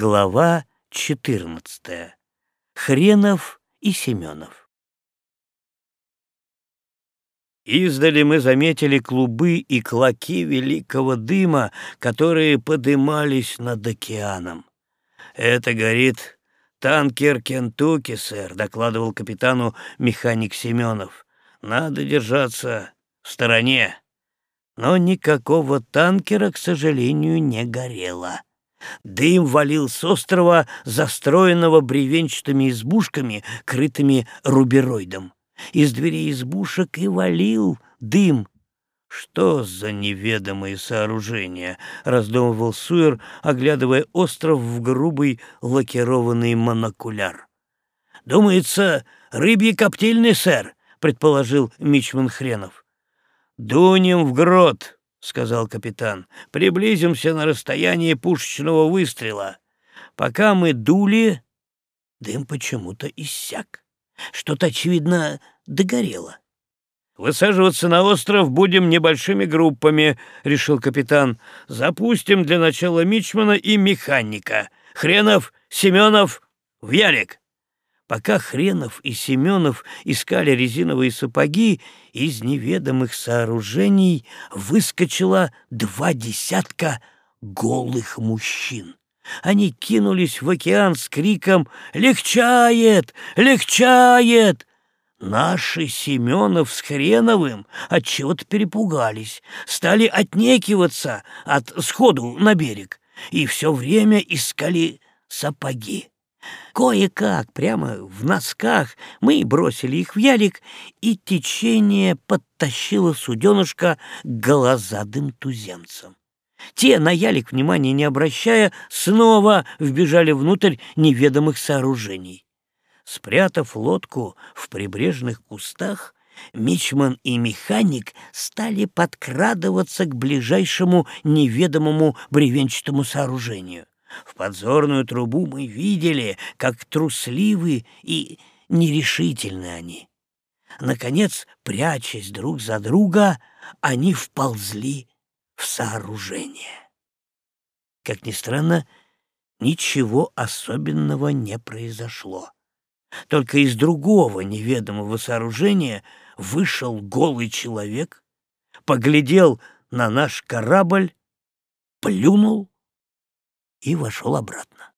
Глава 14. Хренов и Семенов. Издали мы заметили клубы и клоки великого дыма, которые подымались над океаном. «Это горит танкер Кентукки, сэр», — докладывал капитану механик Семенов. «Надо держаться в стороне». Но никакого танкера, к сожалению, не горело. Дым валил с острова, застроенного бревенчатыми избушками, крытыми рубероидом. Из дверей избушек и валил дым. «Что за неведомые сооружения?» — раздумывал Суэр, оглядывая остров в грубый лакированный монокуляр. «Думается, рыбьи коптильный, сэр», — предположил Мичман Хренов. «Дунем в грот», — сказал капитан. «Приблизимся на расстояние пушечного выстрела. Пока мы дули, дым почему-то иссяк. Что-то, очевидно, догорело». «Высаживаться на остров будем небольшими группами», — решил капитан. «Запустим для начала Мичмана и механика. Хренов, Семенов, в ялик». Пока Хренов и Семенов искали резиновые сапоги, из неведомых сооружений выскочило два десятка голых мужчин. Они кинулись в океан с криком «Легчает! Легчает!» Наши Семенов с Хреновым отчего-то перепугались, стали отнекиваться от сходу на берег и все время искали сапоги. Кое-как, прямо в носках, мы бросили их в ялик, и течение подтащило суденышко к голозадым туземцам. Те, на ялик внимания не обращая, снова вбежали внутрь неведомых сооружений. Спрятав лодку в прибрежных кустах, Мичман и механик стали подкрадываться к ближайшему неведомому бревенчатому сооружению. В подзорную трубу мы видели, как трусливы и нерешительны они. Наконец, прячась друг за друга, они вползли в сооружение. Как ни странно, ничего особенного не произошло. Только из другого неведомого сооружения вышел голый человек, поглядел на наш корабль, плюнул и вошел обратно.